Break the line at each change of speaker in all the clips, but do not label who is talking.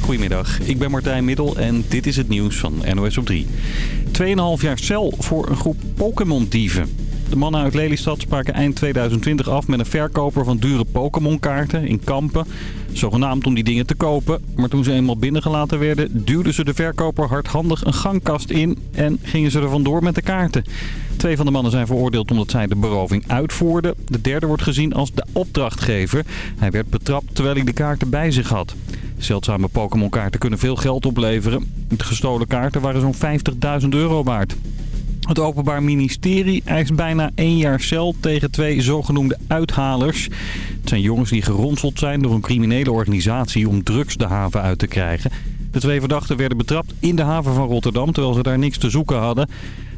Goedemiddag, ik ben Martijn Middel en dit is het nieuws van NOS op 3. 2,5 jaar cel voor een groep Pokémon-dieven. De mannen uit Lelystad spraken eind 2020 af met een verkoper van dure Pokémon-kaarten in Kampen. Zogenaamd om die dingen te kopen. Maar toen ze eenmaal binnengelaten werden, duwden ze de verkoper hardhandig een gangkast in en gingen ze er vandoor met de kaarten. Twee van de mannen zijn veroordeeld omdat zij de beroving uitvoerden. De derde wordt gezien als de opdrachtgever. Hij werd betrapt terwijl hij de kaarten bij zich had. Zeldzame Pokémon-kaarten kunnen veel geld opleveren. De gestolen kaarten waren zo'n 50.000 euro waard. Het Openbaar Ministerie eist bijna één jaar cel tegen twee zogenoemde uithalers. Het zijn jongens die geronseld zijn door een criminele organisatie om drugs de haven uit te krijgen. De twee verdachten werden betrapt in de haven van Rotterdam terwijl ze daar niks te zoeken hadden.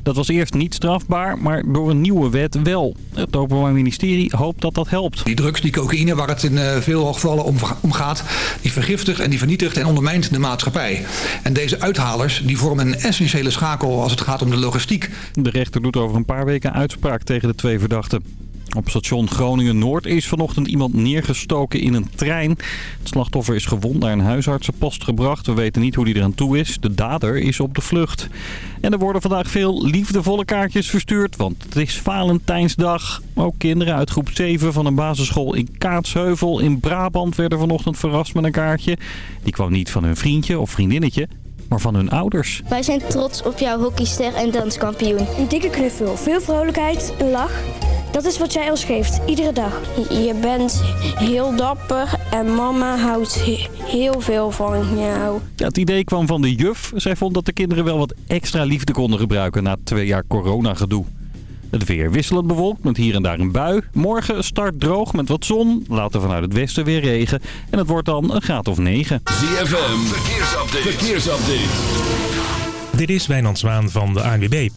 Dat was eerst niet strafbaar, maar door een nieuwe wet wel. Het Openbaar Ministerie hoopt dat dat helpt.
Die drugs, die cocaïne, waar het in uh, veel gevallen om, om gaat... die vergiftigt en die vernietigt en ondermijnt de maatschappij. En deze uithalers die vormen een essentiële schakel als het gaat om de logistiek.
De rechter doet over een paar weken uitspraak tegen de twee verdachten. Op station Groningen-Noord is vanochtend iemand neergestoken in een trein. Het slachtoffer is gewond naar een huisartsenpost gebracht. We weten niet hoe die eraan toe is. De dader is op de vlucht. En er worden vandaag veel liefdevolle kaartjes verstuurd, want het is Valentijnsdag. Ook kinderen uit groep 7 van een basisschool in Kaatsheuvel in Brabant werden vanochtend verrast met een kaartje. Die kwam niet van hun vriendje of vriendinnetje, maar van hun ouders.
Wij zijn trots op jouw hockeyster en danskampioen.
Een dikke knuffel, veel vrolijkheid, een lach. Dat is wat jij ons geeft, iedere dag.
Je bent heel dapper en mama houdt heel veel van jou.
Ja, het idee kwam van de juf. Zij vond dat de kinderen wel wat extra liefde konden gebruiken na twee jaar coronagedoe. Het weer wisselend bewolkt met hier en daar een bui. Morgen start droog met wat zon. Later vanuit het westen weer regen. En het wordt dan een graad of 9.
ZFM, verkeersupdate. verkeersupdate.
Dit is Wijnand Zwaan van de ANWB.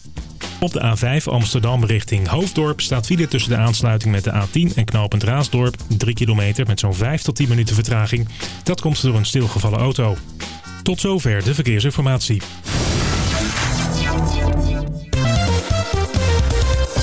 Op de A5 Amsterdam richting Hoofddorp staat file tussen de aansluiting met de A10 en knooppunt Raasdorp. 3 kilometer met zo'n 5 tot 10 minuten vertraging. Dat komt door een stilgevallen auto. Tot zover de verkeersinformatie.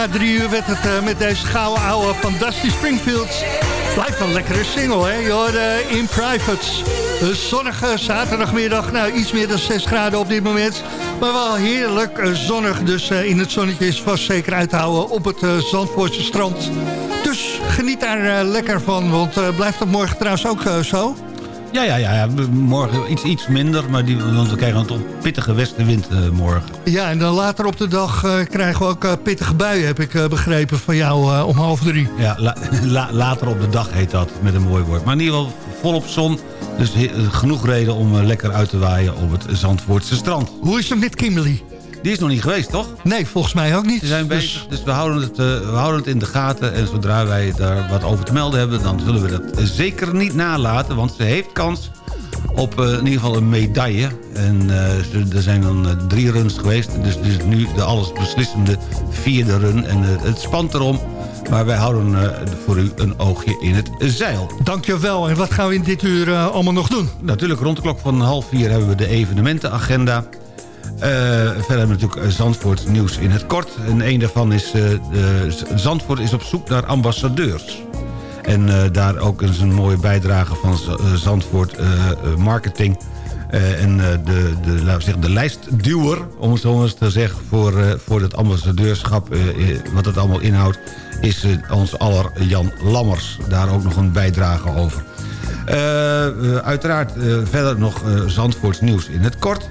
Na drie uur werd het met deze gouden van Dusty Springfield. Blijft een lekkere single, hè? Je hoorde In Privates. Een zonnige zaterdagmiddag. Nou, iets meer dan 6 graden op dit moment. Maar wel heerlijk zonnig. Dus in het zonnetje is vast zeker uit te houden op het Zandvoortse strand. Dus geniet daar lekker van. Want blijft dat morgen trouwens ook zo?
Ja, ja, ja, morgen iets, iets minder, maar die, want we krijgen een pittige westenwind uh, morgen.
Ja, en dan later op de dag uh, krijgen we ook uh, pittige buien, heb ik begrepen van jou om half drie.
Ja, la, la, later op de dag heet dat, met een mooi woord. Maar in ieder geval volop zon, dus genoeg reden om lekker uit te waaien op het Zandvoortse strand.
Hoe is het met Kimberly?
Die is nog niet geweest, toch?
Nee, volgens mij ook niet.
Ze zijn dus- bezig, dus, we, houden het, uh, we houden het in de gaten. En zodra wij daar wat over te melden hebben... dan zullen we dat zeker niet nalaten. Want ze heeft kans op uh, in ieder geval een medaille. En uh, er zijn dan drie runs geweest. Dus dit is nu de allesbeslissende vierde run. En het spant erom. Maar wij houden voor u een oogje in het zeil.
Dankjewel. En wat gaan we in dit uur allemaal nog doen?
Natuurlijk, rond de klok van half vier hebben we de evenementenagenda. Uh, verder hebben we natuurlijk Zandvoort nieuws in het kort. En een daarvan is... Uh, Zandvoort is op zoek naar ambassadeurs. En daar ook eens een mooie bijdrage van Zandvoort Marketing... en de, de, de lijstduwer, om het zo eens te zeggen... voor, voor het ambassadeurschap, wat het allemaal inhoudt... is ons aller Jan Lammers. Daar ook nog een bijdrage over. uiteraard verder nog Zandvoorts nieuws in het kort...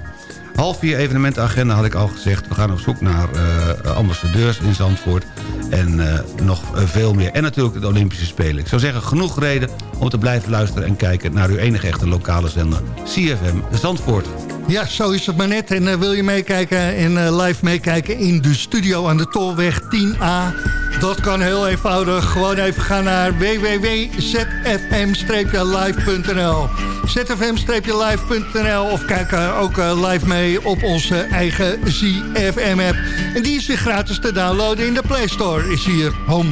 Half vier evenementenagenda had ik al gezegd. We gaan op zoek naar uh, ambassadeurs in Zandvoort. En uh, nog veel meer. En natuurlijk de Olympische Spelen. Ik zou zeggen, genoeg reden om te blijven luisteren... en kijken naar uw enige echte lokale zender, CFM Zandvoort.
Ja, zo is het maar net. En wil je meekijken en live meekijken in de studio aan de Tolweg 10A... Dat kan heel eenvoudig. Gewoon even gaan naar www.zfm-live.nl zfm-live.nl of kijk ook live mee op onze eigen ZFM-app. En die is weer gratis te downloaden in de Play Store. Is hier home.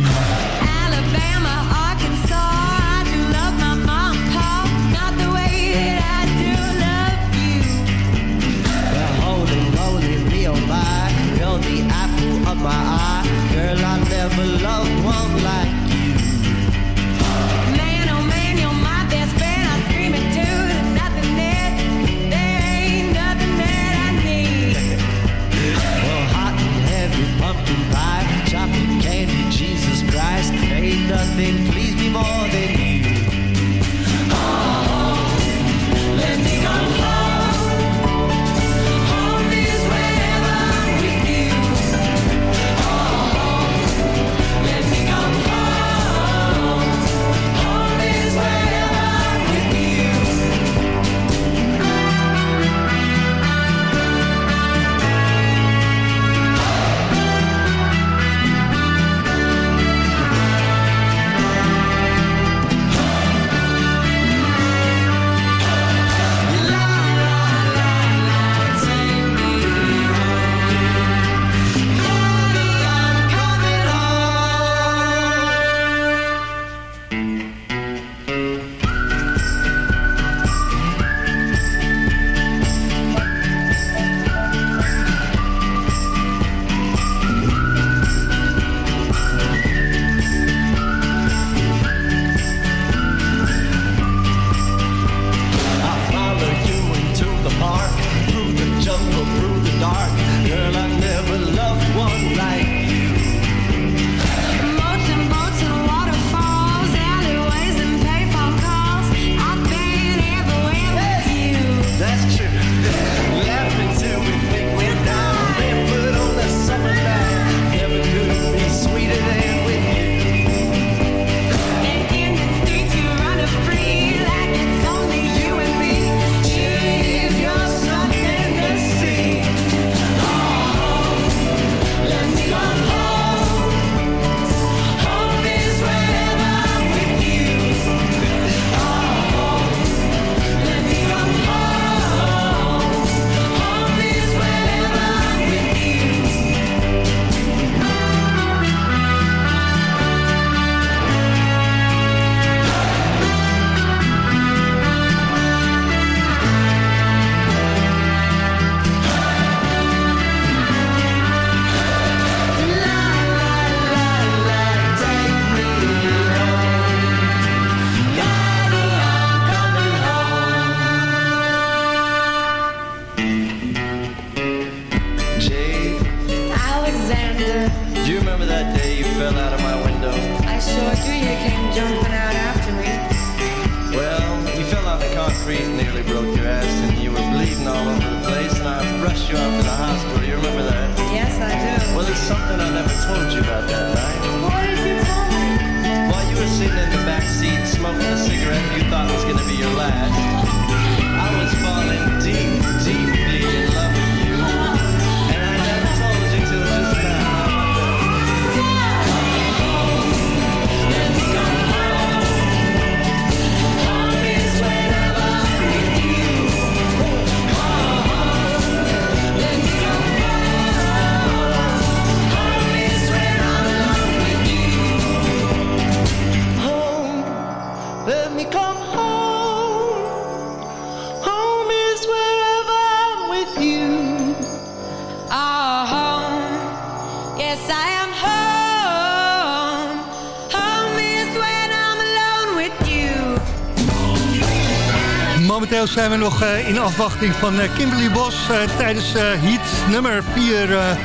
Momenteel zijn we nog eh, in afwachting van eh, Kimberly Bos eh, tijdens heat nummer 4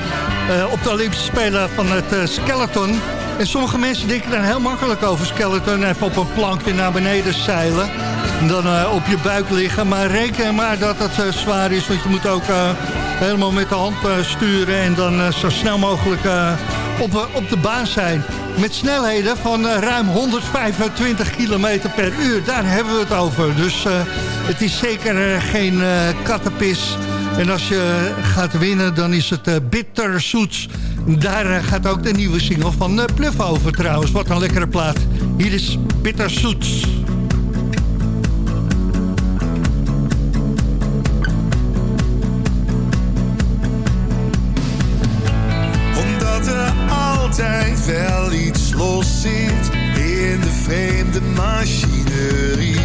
op de Olympische Spelen van het skeleton. En sommige mensen denken daar heel makkelijk over skeleton. Even op een plankje naar beneden zeilen. En dan op je buik liggen. Maar reken maar dat het zwaar is. Want je moet ook helemaal met de hand sturen. En dan zo snel mogelijk op de baan zijn. Met snelheden van eh, ruim 125 km per uur. Daar hebben we het over. Dus eh, het is zeker eh, geen eh, kattenpis. En als je gaat winnen, dan is het uh. Daar gaat ook de nieuwe single van uh, Bluff over trouwens. Wat een lekkere plaat. Hier is Bitter
wel iets los zit in de vreemde machinerie.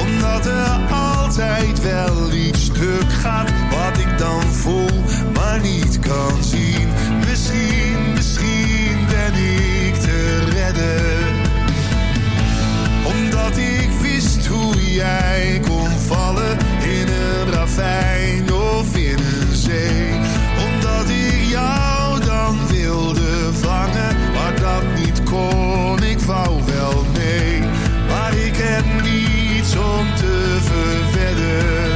Omdat er altijd wel iets stuk gaat wat ik dan voel, maar niet kan zien. Misschien, misschien ben ik te redden. Omdat ik wist hoe jij kon vallen in een ravijn of in een zee. Kon. Ik wou wel mee, maar ik heb niets om te verwedden.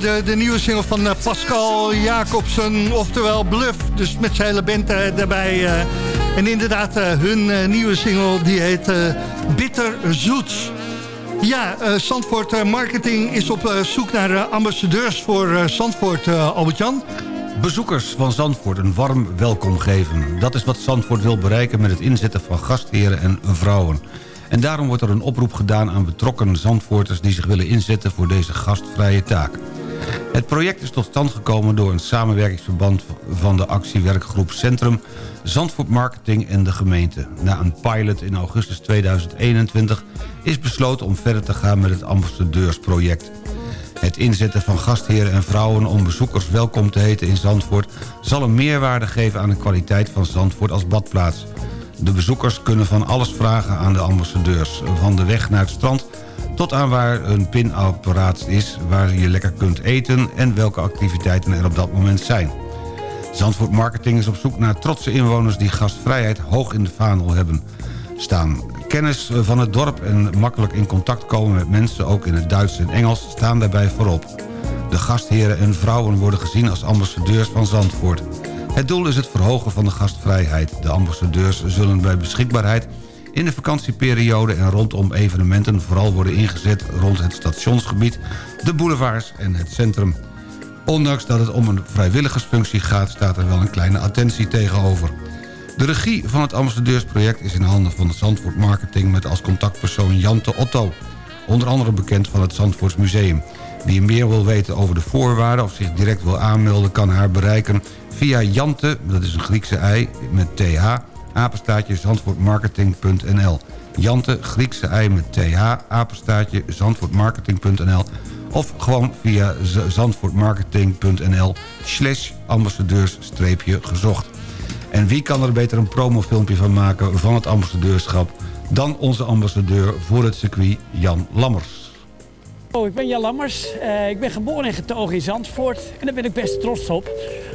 De nieuwe single van eh, Pascal Jacobsen, oftewel Bluff. Dus met zijn hele band eh, daarbij. eh. en inderdaad, hun nieuwe single die heet Bitter Zoet. Ja, Zandvoort Marketing is op zoek naar ambassadeurs voor Zandvoort, Albert-Jan.
Bezoekers van Zandvoort een warm welkom geven. Dat is wat Zandvoort wil bereiken met het inzetten van gastheren en vrouwen. En daarom wordt er een oproep gedaan aan betrokken Zandvoorters... die zich willen inzetten voor deze gastvrije taak. Het project is tot stand gekomen door een samenwerkingsverband van de actiewerkgroep Centrum... Zandvoort Marketing en de gemeente. Na een pilot in augustus 2021 is besloten om verder te gaan met het ambassadeursproject. Het inzetten van gastheren en vrouwen om bezoekers welkom te heten in Zandvoort... zal een meerwaarde geven aan de kwaliteit van Zandvoort als badplaats. De bezoekers kunnen van alles vragen aan de ambassadeurs. Van de weg naar het strand tot aan waar een pinapparaat is... waar je lekker kunt eten en welke activiteiten er op dat moment zijn. Zandvoort Marketing is op zoek naar trotse inwoners... die gastvrijheid hoog in de vaandel hebben staan. Kennis van het dorp en makkelijk in contact komen met mensen... ook in het Duits en Engels, staan daarbij voorop. De gastheren en vrouwen worden gezien als ambassadeurs van Zandvoort. Het doel is het verhogen van de gastvrijheid. De ambassadeurs zullen bij beschikbaarheid in de vakantieperiode en rondom evenementen vooral worden ingezet rond het stationsgebied, de boulevards en het centrum. Ondanks dat het om een vrijwilligersfunctie gaat, staat er wel een kleine attentie tegenover. De regie van het ambassadeursproject is in handen van het Zandvoort Marketing... met als contactpersoon Jante Otto, onder andere bekend van het Zandvoorts Museum. Wie meer wil weten over de voorwaarden of zich direct wil aanmelden... kan haar bereiken via Jante, dat is een Griekse ei met th... apenstaatje zandvoortmarketing.nl. Jante, Griekse ei met th, apenstaatje zandvoortmarketing.nl... of gewoon via zandvoortmarketing.nl slash ambassadeurs-gezocht. En wie kan er beter een promofilmpje van maken van het ambassadeurschap... dan onze ambassadeur voor het circuit, Jan Lammers.
Oh, ik ben Jan Lammers. Eh, ik ben geboren en getogen in Zandvoort. En daar ben ik best trots op.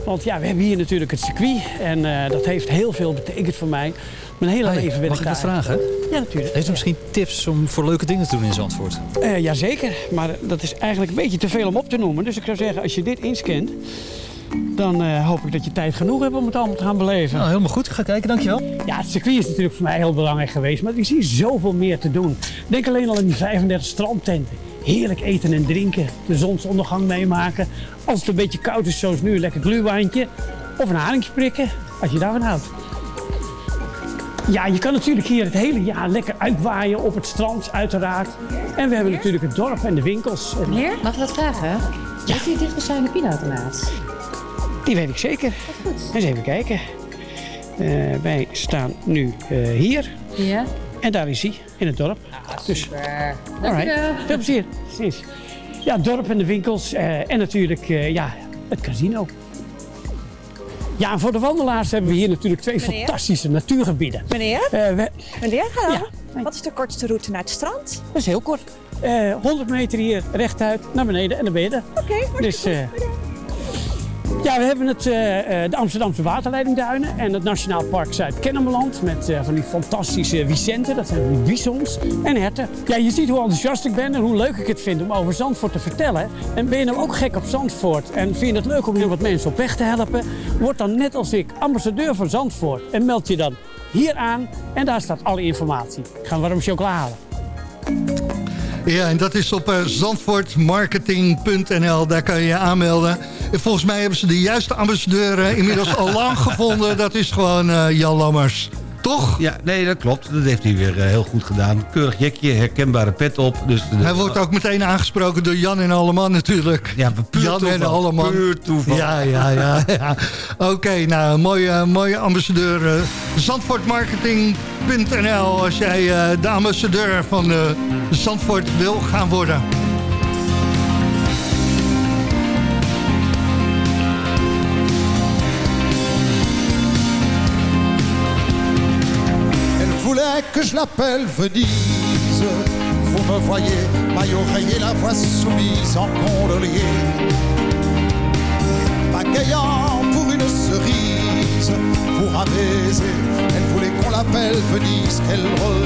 Want ja, we hebben hier natuurlijk het circuit. En eh, dat heeft heel veel betekend voor mij. Mijn hele
Hi,
leven ben
mag
ik daar.
vragen?
Ja, natuurlijk.
Heeft u misschien tips om voor leuke dingen te doen in Zandvoort?
Eh, jazeker, maar dat is eigenlijk een beetje te veel om op te noemen. Dus ik zou zeggen, als je dit inscant, dan hoop ik dat je tijd genoeg hebt om het allemaal te gaan beleven.
Nou, helemaal goed. Ik ga kijken, dankjewel.
Ja, het circuit is natuurlijk voor mij heel belangrijk geweest, maar ik zie zoveel meer te doen. Denk alleen al aan die 35 strandtenten. Heerlijk eten en drinken, de zonsondergang meemaken. Als het een beetje koud is zoals nu, een lekker gluwijntje. Of een haringje prikken, als je daarvan houdt. Ja, je kan natuurlijk hier het hele jaar lekker uitwaaien op het strand, uiteraard. En we hebben natuurlijk het dorp en de winkels. En-
Meneer, mag ik wat vragen? Ja. Heeft u een dichtbijzijnde pinautomaat?
Die weet ik zeker. Eens even kijken. Eh, wij staan nu eh, hier.
Ja.
En daar is hij, in het dorp. dus,
Super. Dankjewel.
Veel plezier. Precies. Ja, het dorp en de winkels. eh, en natuurlijk eh, ja, het casino. Ja, en voor de wandelaars hebben we hier natuurlijk twee
Meneer?
fantastische natuurgebieden.
Meneer?
Eh, we-
Meneer, hallo.
Ja.
Wat is de kortste route naar het strand?
dat is heel kort. Eh 100 meter hier rechtuit naar beneden en dan ben je er.
Oké,
Dus, eh, ja, we hebben het, eh, eh, de Amsterdamse waterleidingduinen en het Nationaal Park Zuid-Kennemerland met eh, van die fantastische Vicenten, dat zijn die bisons en herten. Ja, je ziet hoe enthousiast ik ben en hoe leuk ik het vind om over Zandvoort te vertellen. En ben je nou ook gek op Zandvoort en vind je het leuk om hier wat mensen op weg te helpen? Word dan net als ik ambassadeur van Zandvoort en meld je dan hier aan en daar staat alle informatie. Ik ga warm chocola halen.
Ja, en dat is op zandvoortmarketing.nl. Daar kan je je aanmelden. En volgens mij hebben ze de juiste ambassadeur inmiddels al lang gevonden. Dat is gewoon eh, Jan Lammers. Toch?
Ja, nee, dat klopt. Dat heeft hij weer eh, heel goed gedaan. Keurig jekje, herkenbare pet op. Dus
Hij wordt ook meteen aangesproken door Jan en Alleman natuurlijk.
Ja, puur
Jan en. Alleman.
Puur toeval.
Ja, ja, ja. ja. Oké, nou, mooie, mooie ambassadeur. eh, Zandvoortmarketing.nl als jij de ambassadeur van Zandvoort wil gaan worden.
Que je l'appelle Venise. Vous me voyez, maillot rayé, la voix soumise en gondolier. Pagayant pour une cerise, pour un baiser. Elle voulait qu'on l'appelle Venise. Quelle drôle.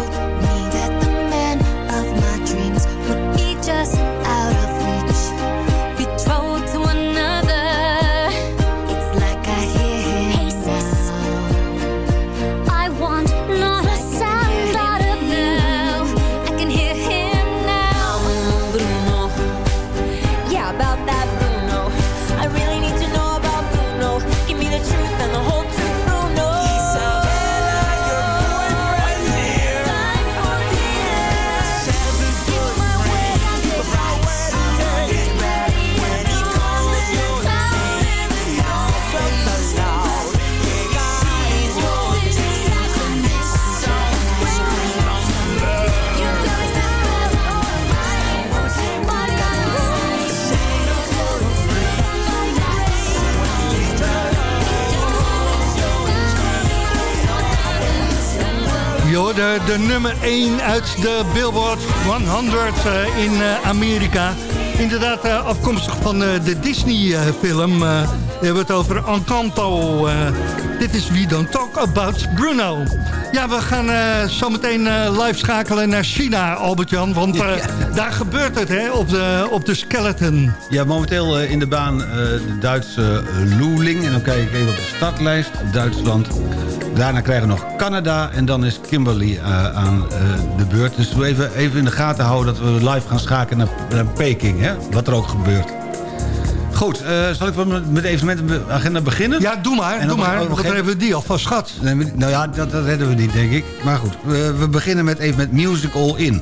Hoorde de nummer 1 uit de Billboard 100 eh, in eh, Amerika. Inderdaad uh, afkomstig van uh, de Disney-film. we hebben het over Encanto. dit is We Don't Talk About Bruno. Ja, we gaan zometeen live schakelen naar China, Albert-Jan. Want ja. daar gebeurt het, hè, op de, op de skeleton.
Ja, momenteel in de baan de Duitse Loeling. En dan kijk ik even op de startlijst. Duitsland. Daarna krijgen we nog Canada. En dan is Kimberley aan de beurt. Dus we even, even in de gaten houden dat we live gaan schakelen naar, naar Peking, hè? wat er ook gebeurt. Goed, uh, zal ik met de evenementenagenda beginnen?
Ja, doe maar, doe maar, want dan hebben we die alvast schat.
Nee, nou ja, dat, dat redden we niet, denk ik. Maar goed, we, we beginnen met even met Musical In.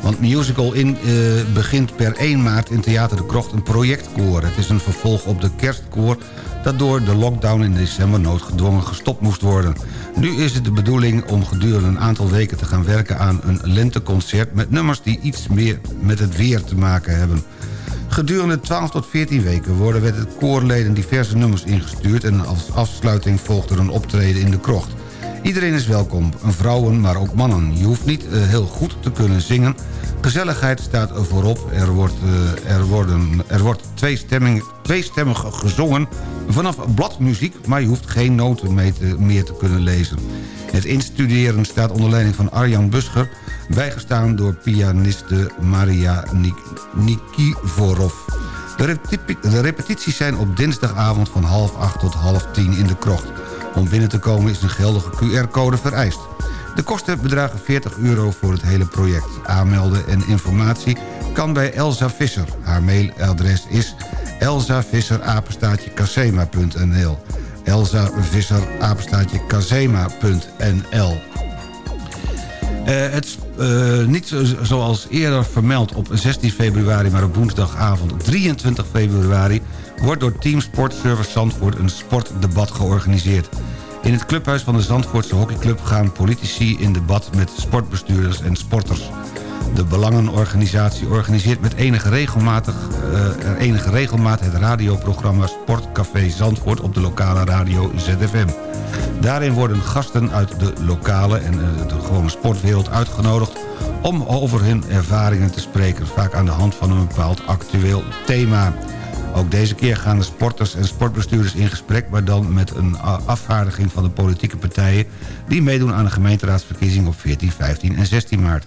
Want Musical In uh, begint per 1 maart in Theater de Krocht een projectkoor. Het is een vervolg op de kerstkoor dat door de lockdown in december noodgedwongen gestopt moest worden. Nu is het de bedoeling om gedurende een aantal weken te gaan werken aan een lenteconcert... met nummers die iets meer met het weer te maken hebben. Gedurende 12 tot 14 weken worden met het koorleden diverse nummers ingestuurd... en als afsluiting volgt er een optreden in de krocht. Iedereen is welkom, vrouwen, maar ook mannen. Je hoeft niet uh, heel goed te kunnen zingen. Gezelligheid staat voorop. Er wordt, uh, er worden, er wordt tweestemmig, tweestemmig gezongen vanaf bladmuziek... maar je hoeft geen noten mee te, meer te kunnen lezen. Het instuderen staat onder leiding van Arjan Buscher... bijgestaan door pianiste Maria Nik repeti de repetities zijn op dinsdagavond van half acht tot half tien in de krocht. Om binnen te komen is een geldige QR-code vereist. De kosten bedragen 40 euro voor het hele project. Aanmelden en informatie kan bij Elsa Visser. Haar mailadres is elsavisser-casema.nl Elsa Visser-casema.nl uh, het, uh, niet zoals eerder vermeld op 16 februari... maar op woensdagavond 23 februari... wordt door Team Sportservice Zandvoort een sportdebat georganiseerd. In het clubhuis van de Zandvoortse hockeyclub gaan politici in debat met sportbestuurders en sporters. De Belangenorganisatie organiseert met enige, regelmatig, uh, enige regelmaat het radioprogramma Sportcafé Zandvoort op de lokale radio ZFM. Daarin worden gasten uit de lokale en uh, de gewone sportwereld uitgenodigd om over hun ervaringen te spreken, vaak aan de hand van een bepaald actueel thema. Ook deze keer gaan de sporters en sportbestuurders in gesprek... maar dan met een afvaardiging van de politieke partijen... die meedoen aan de gemeenteraadsverkiezing op 14, 15 en 16 maart.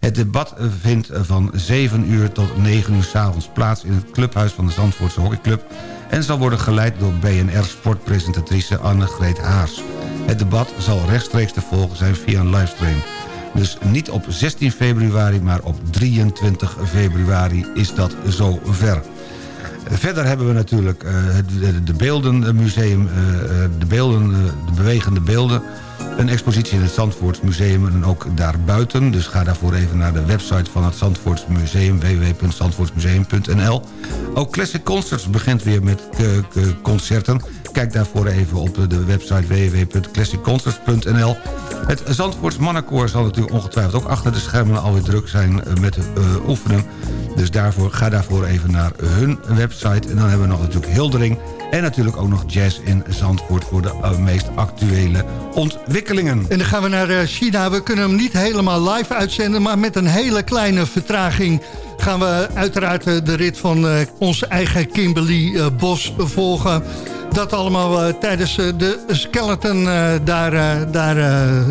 Het debat vindt van 7 uur tot 9 uur s'avonds plaats... in het clubhuis van de Zandvoortse Hockeyclub... en zal worden geleid door BNR-sportpresentatrice Anne-Greet Haars. Het debat zal rechtstreeks te volgen zijn via een livestream. Dus niet op 16 februari, maar op 23 februari is dat zover. Verder hebben we natuurlijk uh, het de Beeldenmuseum, uh, de, beelden, de bewegende beelden... Een expositie in het Zandvoortsmuseum en ook daarbuiten. Dus ga daarvoor even naar de website van het Zandvoortsmuseum... www.zandvoortsmuseum.nl Ook Classic Concerts begint weer met concerten. Kijk daarvoor even op de website www.classicconcerts.nl Het Zandvoorts Mannenkoor zal natuurlijk ongetwijfeld ook achter de schermen alweer druk zijn met uh, oefenen. Dus daarvoor, ga daarvoor even naar hun website. En dan hebben we nog natuurlijk Hildering en natuurlijk ook nog jazz in Zandvoort voor de uh, meest actuele ontwikkelingen.
En dan gaan we naar uh, China. We kunnen hem niet helemaal live uitzenden, maar met een hele kleine vertraging gaan we uiteraard uh, de rit van onze eigen Kimberly Bos volgen. Dat allemaal tijdens de skeleton daar, daar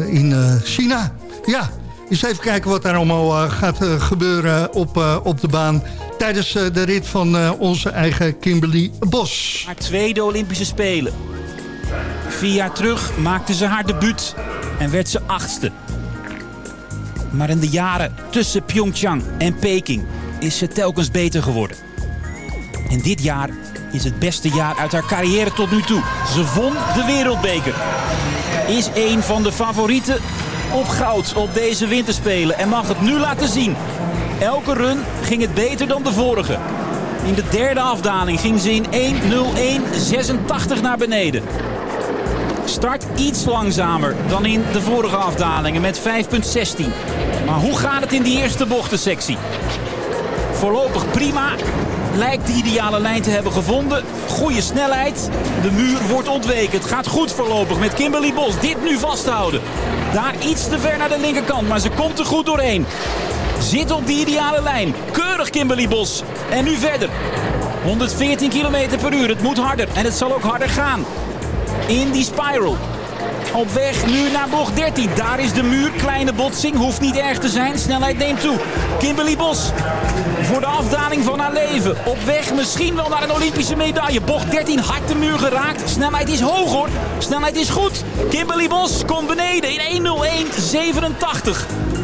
in China. Ja, eens even kijken wat daar allemaal gaat gebeuren op, op de baan tijdens de rit van onze eigen Kimberly Bos.
Haar tweede Olympische Spelen. Vier jaar terug maakte ze haar debuut en werd ze achtste. Maar in de jaren tussen Pyeongchang en Peking is ze telkens beter geworden. En dit jaar is het beste jaar uit haar carrière tot nu toe. Ze won de wereldbeker. Is een van de favorieten op goud op deze winterspelen en mag het nu laten zien. Elke run ging het beter dan de vorige. In de derde afdaling ging ze in 1.01.86 naar beneden. Start iets langzamer dan in de vorige afdalingen met 5.16. Maar hoe gaat het in die eerste bochtensectie? Voorlopig prima. lijkt de ideale lijn te hebben gevonden. Goede snelheid. De muur wordt ontweken. Het gaat goed voorlopig met Kimberly Bos. Dit nu vasthouden. Daar iets te ver naar de linkerkant, maar ze komt er goed doorheen. Zit op die ideale lijn. Keurig Kimberly Bos. En nu verder. 114 km per uur. Het moet harder. En het zal ook harder gaan. In die spiral. Op weg nu naar bocht 13. Daar is de muur. Kleine botsing. Hoeft niet erg te zijn. Snelheid neemt toe. Kimberly Bos. Voor de afdaling van haar leven. Op weg misschien wel naar een Olympische medaille. Bocht 13. Hard de muur geraakt. Snelheid is hoog hoor. Snelheid is goed. Kimberly Bos komt beneden in 1.01.87.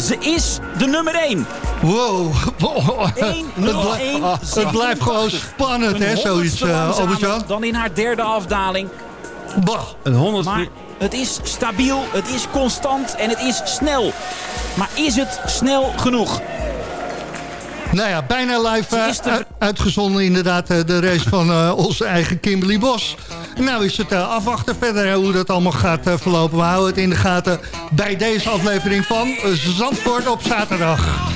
Ze is de nummer 1.
Wow. het, blij- ah, het blijft gewoon spannend, hè, zoiets, uh, Albert-Jan.
Dan in haar derde afdaling.
Bah.
Een honderd...
Maar het is stabiel, het is constant en het is snel. Maar is het snel genoeg?
Nou ja, bijna live uh, uit- uitgezonden inderdaad uh, de race van uh, onze eigen Kimberly Bos. Nou is het afwachten verder hoe dat allemaal gaat verlopen. We houden het in de gaten bij deze aflevering van Zandvoort op zaterdag.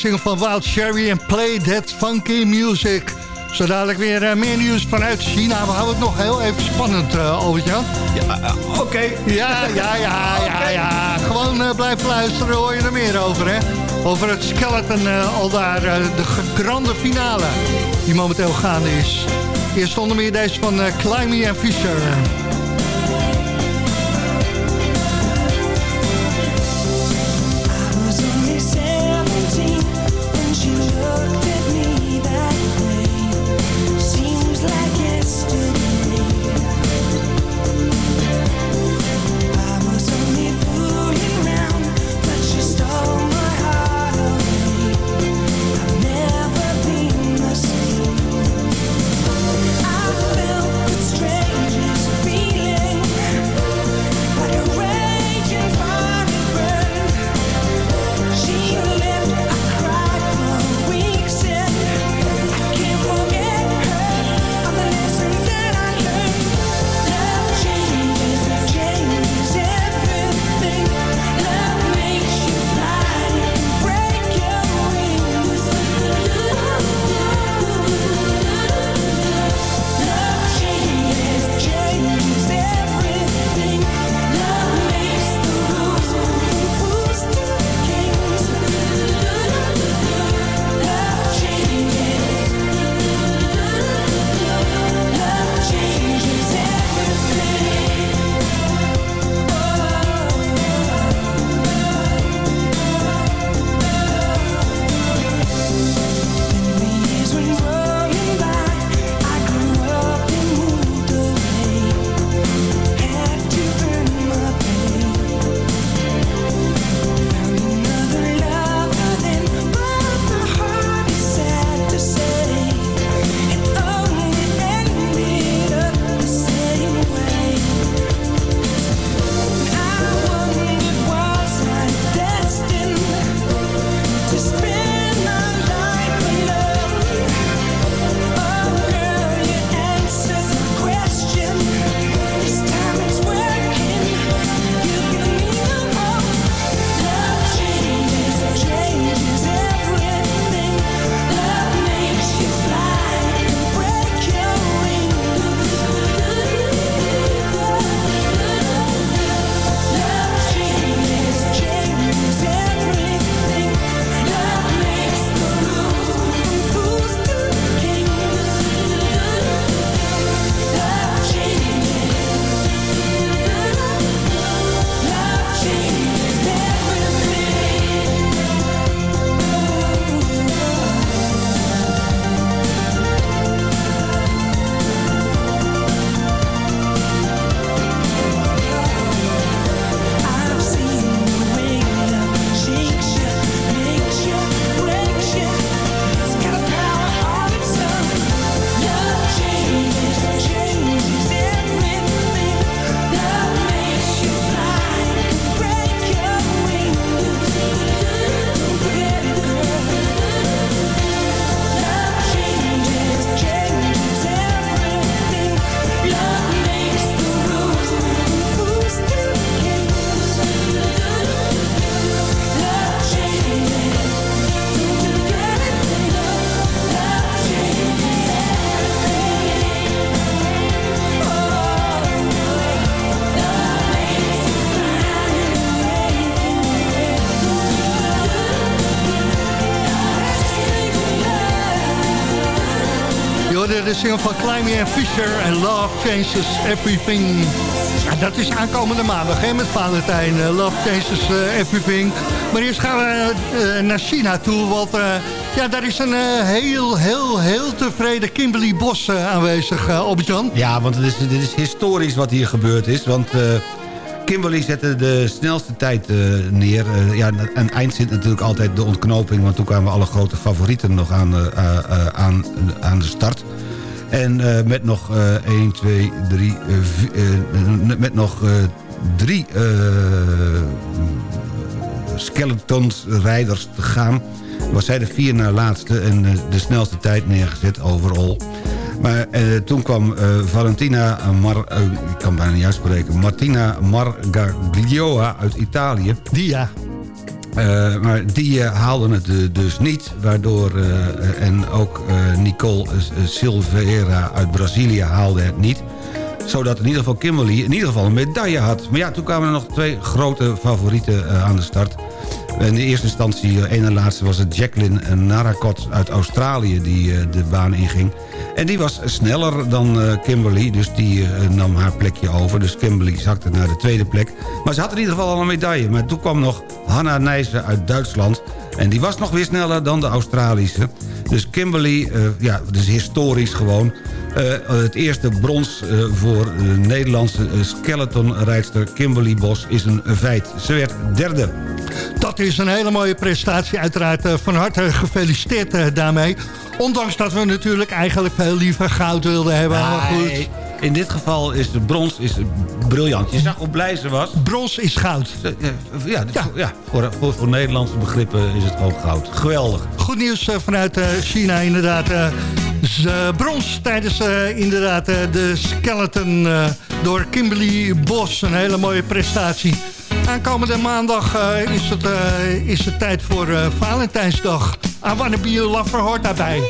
Single van Wild Cherry en Play That Funky Music. Zo dadelijk weer eh, meer nieuws vanuit China. We houden het nog heel even spannend, uh, Albert-Jan.
Ja, oké.
Ja, ja, ja, ja, ja. Gewoon eh, blijven luisteren, hoor je er meer over, hè? Over het skeleton eh, al daar, eh, de grande finale die momenteel gaande is. Eerst onder meer deze van eh Climby en Fisher.
De single van Climby and Fisher en Love Changes Everything. Dat is aankomende maandag hè, met Valentijn. Eh, Love Changes eh, Everything. Maar eerst gaan we eh, naar China toe, want ja, daar is een heel, heel, heel tevreden Kimberly Bos aanwezig, uh, Albert-Jan.
Ja, want dit is, dit is historisch wat hier gebeurd is. Want Kimberly zette de snelste tijd neer. Eh, ja, en eind zit natuurlijk altijd de ontknoping... want toen kwamen alle grote favorieten nog aan, aan, aan de start. En eh, met nog eh 1, 2, 3... eh, vi- eh, met nog eh, drie eh, skeletons rijders te gaan... was zij de vier na laatste en de snelste tijd neergezet overal. Maar eh, toen kwam eh, Valentina Mar... kan bijna niet uitspreken. Martina Margaglioa uit Italië.
Die.
Eh, maar die eh, haalden het eh, dus niet. Waardoor... eh, en ook Nicole Silveira uit Brazilië haalde het niet zodat in ieder geval Kimberly in ieder geval een medaille had. Maar ja, toen kwamen er nog twee grote favorieten aan de start. In de eerste instantie, eh, één en laatste, was het Jacqueline Narakot uit Australië... die eh, de baan inging. En die was sneller dan eh, Kimberly, dus die eh, nam haar plekje over. Dus Kimberly zakte naar de tweede plek. Maar ze had in ieder geval al een medaille. Maar toen kwam nog Hanna Nijssen uit Duitsland... En die was nog weer sneller dan de Australische. Dus Kimberly, eh, ja, dus historisch gewoon... eh, het eerste brons eh, voor de Nederlandse skeletonrijdster Kimberly Bos is een feit. Ze werd derde.
Dat is een hele mooie prestatie. Uiteraard van harte gefeliciteerd daarmee. Ondanks dat we natuurlijk eigenlijk veel liever goud wilden hebben. maar goed.
In dit geval is de brons is briljant. Je zag hoe blij ze was.
Brons is goud.
Ja, ja, ja. Voor, voor, voor Nederlandse begrippen is het gewoon goud. Geweldig.
Goed nieuws eh, vanuit eh, China inderdaad. eh, eh, brons tijdens eh, inderdaad eh, de skeleton eh, door Kimberly Bos. Een hele mooie prestatie. Aankomende maandag eh, is, het, eh, is het tijd voor eh, Valentijnsdag. I Wanna Be Your Lover hoort daarbij.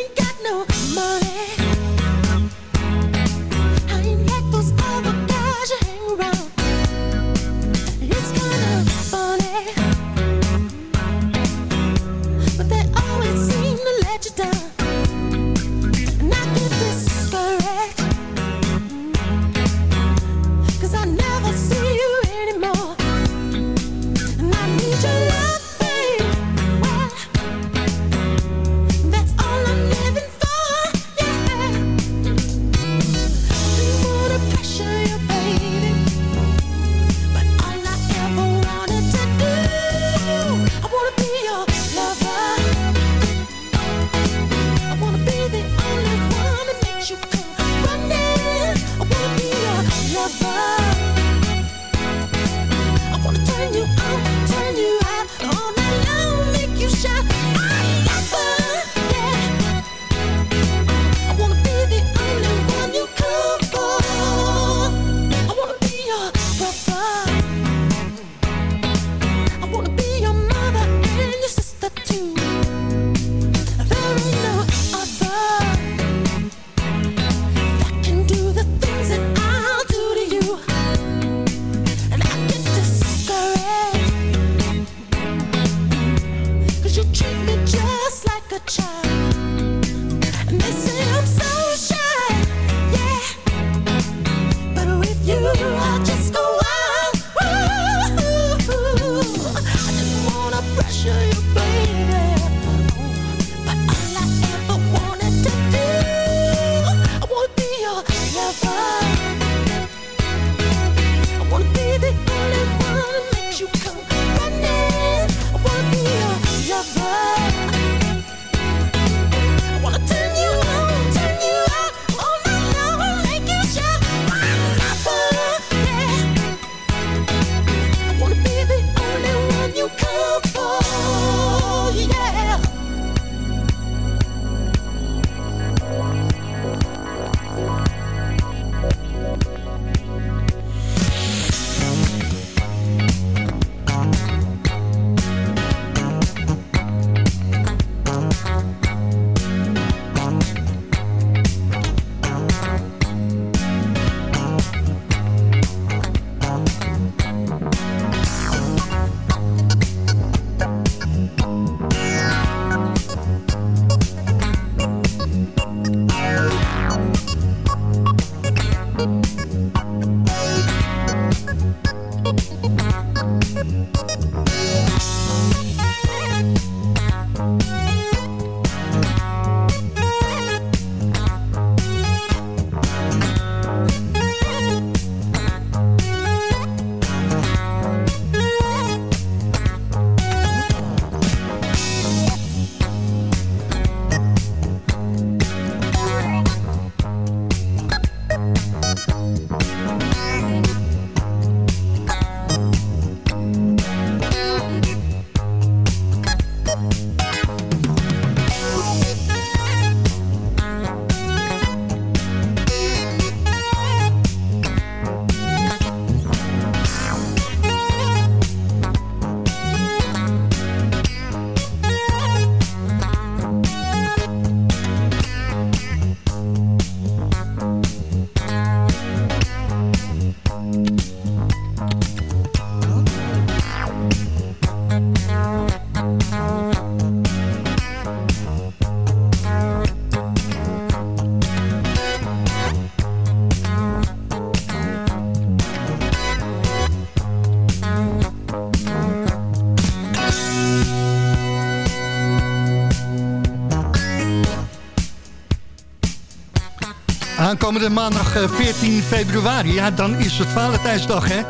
Aankomende maandag eh, 14 februari, ja, dan is het Valentijnsdag, hè?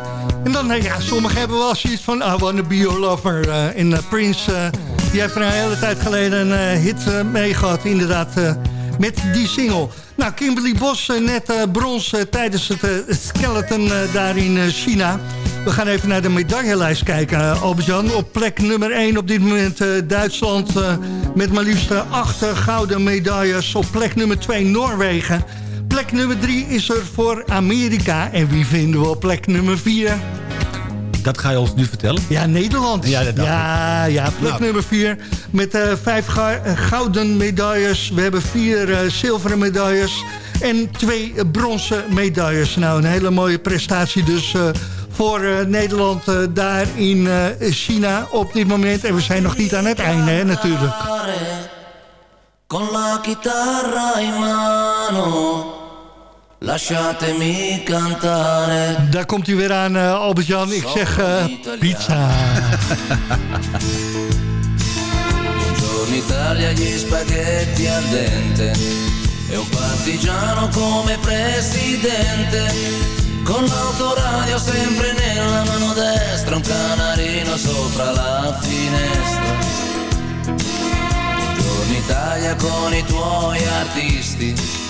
En dan, eh, ja, sommigen hebben wel zoiets van, I wanna be your lover. eh, en eh, Prince, eh, die heeft er een hele tijd geleden een eh, hit eh, mee gehad, inderdaad, eh, met die single. Nou, Kimberly Bos, eh, net eh, brons eh, tijdens het eh, skeleton eh, daar in eh, China. We gaan even naar de medaillelijst kijken, uh, Albert-Jan. Op plek nummer 1 op dit moment eh, Duitsland eh, met maar liefst eh, acht eh, gouden medailles. Op plek nummer 2 Noorwegen. Plek nummer 3 is er voor Amerika. En wie vinden we op plek nummer 4?
Dat ga je ons nu vertellen?
Ja, Nederland.
Ja, dat
ja, ja, plek
Nou.
nummer 4 met eh, vijf eh, gouden medailles. We hebben vier eh, zilveren medailles en twee bronzen medailles. Nou, een hele mooie prestatie dus eh, voor eh, Nederland eh, daar in eh, China op dit moment. En we zijn nog niet aan het einde, hè, natuurlijk.
Con la chitarra in mano, lasciatemi cantare.
Daar komt hij weer aan, eh, Albert-Jan. Ik zeg eh, pizza.
Buongiorno Italia, gli spaghetti al dente. E un partigiano come presidente. Con l'autoradio sempre nella mano destra, un canarino sopra la finestra. Buongiorno Italia con i tuoi artisti.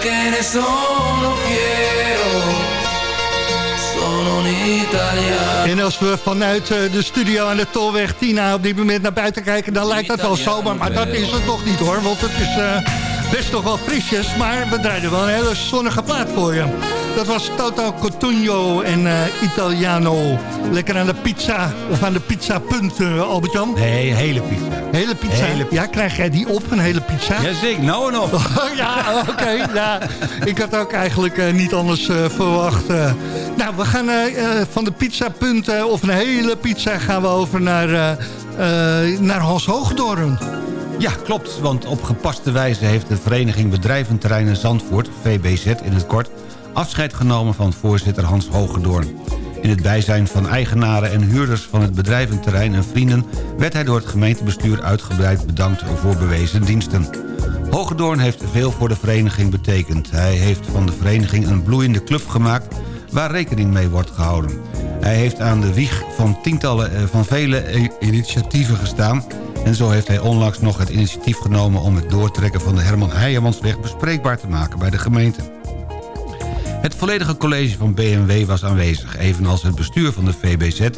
perché ne sono fiero.
En als we vanuit eh, de studio aan de Tolweg Tina op dit moment naar buiten kijken... dan lijkt dat wel zomer, maar dat is het toch niet hoor. Want het is eh, best nog wel frisjes, maar we draaien wel een hele zonnige plaat voor je. Dat was Toto Cotugno en eh, Italiano. Lekker aan de pizza, of aan de pizzapunt, eh Albert-Jan.
Nee, hele pizza.
Hele pizza?
Hele
Ja, krijg jij die op, een hele pizza?
Jazeker, nou en op.
ja, oké. ja. Ik had ook eigenlijk eh, niet anders eh, verwacht. nou, we gaan van de pizzapunt, of een hele pizza, gaan we over naar, naar Hans Hoogdoorn.
Ja, klopt. Want op gepaste wijze heeft de Vereniging Bedrijventerreinen Zandvoort, VBZ in het kort, afscheid genomen van voorzitter Hans Hogedoorn. In het bijzijn van eigenaren en huurders van het bedrijventerrein en vrienden... werd hij door het gemeentebestuur uitgebreid bedankt voor bewezen diensten. Hogedoorn heeft veel voor de vereniging betekend. Hij heeft van de vereniging een bloeiende club gemaakt waar rekening mee wordt gehouden. Hij heeft aan de wieg van tientallen eh, van vele initiatieven gestaan... en zo heeft hij onlangs nog het initiatief genomen... om het doortrekken van de Herman Heijemansweg bespreekbaar te maken bij de gemeente. Het volledige college van BMW was aanwezig, evenals het bestuur van de VBZ...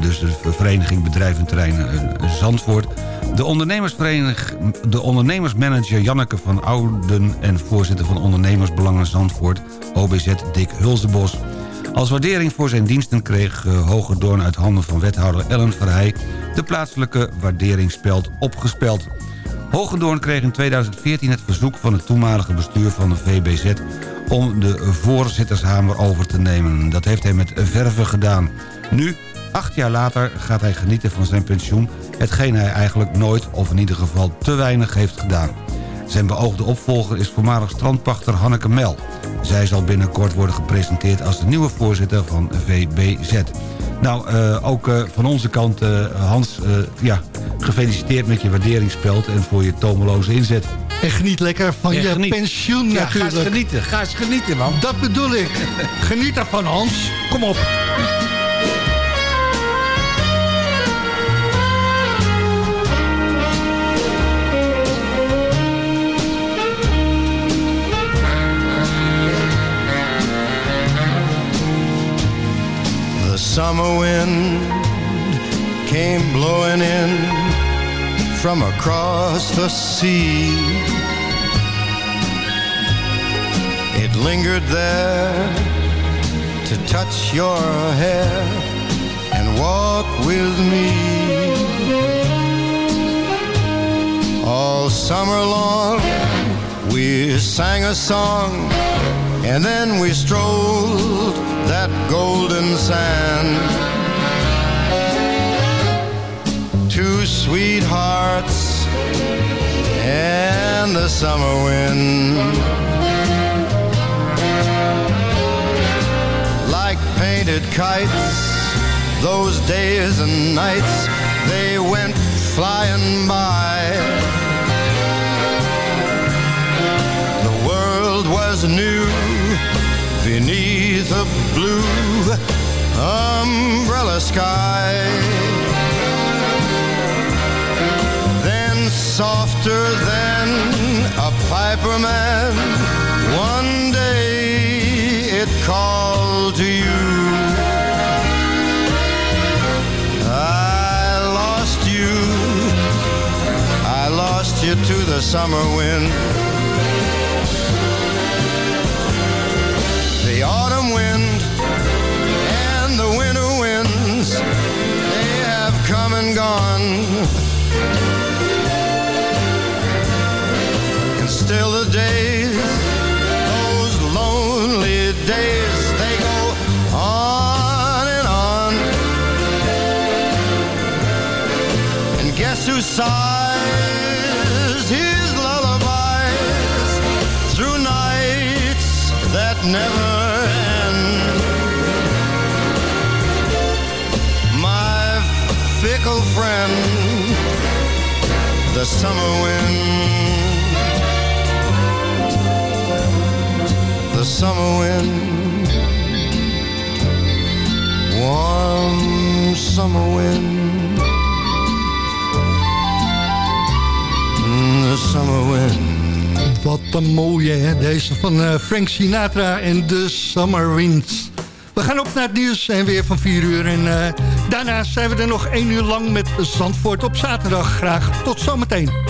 dus de Vereniging Bedrijventerreinen eh, Zandvoort... De, ondernemersverenig, de ondernemersmanager Janneke van Ouden... en voorzitter van Ondernemersbelangen Zandvoort, OBZ Dick Hulsebos. Als waardering voor zijn diensten kreeg uh, Hogedoorn uit handen van wethouder Ellen Verheij... de plaatselijke waarderingsspeld opgespeld. Hogendoorn kreeg in 2014 het verzoek van het toenmalige bestuur van de VBZ... om de voorzittershamer over te nemen. Dat heeft hij met verve gedaan. Nu, acht jaar later, gaat hij genieten van zijn pensioen... hetgeen hij eigenlijk nooit, of in ieder geval te weinig, heeft gedaan. Zijn beoogde opvolger is voormalig strandpachter Hanneke Mel. Zij zal binnenkort worden gepresenteerd als de nieuwe voorzitter van VBZ. Nou, eh, ook eh, van onze kant, eh, Hans, ja, gefeliciteerd met je waarderingsspeld... en voor je tomeloze inzet.
En geniet lekker van
En
je
geniet.
pensioen
Ja,
natuurlijk.
ga eens genieten, ga eens genieten, man.
Dat bedoel ik. Geniet ervan, Hans. Kom op.
summer wind came blowing in from across the sea. It lingered there to touch your hair and walk with me. All summer long we sang a song and then we strolled that golden sand. Two sweethearts and the summer wind. Like painted kites, those days and nights, they went flying by. The world was new beneath a blue umbrella sky. Then softer than a piper man, one day it called to you. I lost you, I lost you to the summer wind. Gone. And still the days Those lonely days They go on and on. And guess who saw summer wind The summer wind Warm summer wind mm, The summer wind
wat een mooie, hè? deze van eh, Frank Sinatra en The Summer Winds. We gaan op naar het nieuws en weer van 4 uur. En uh, Daarnaast zijn we er nog één uur lang met Zandvoort op zaterdag. Graag tot zometeen.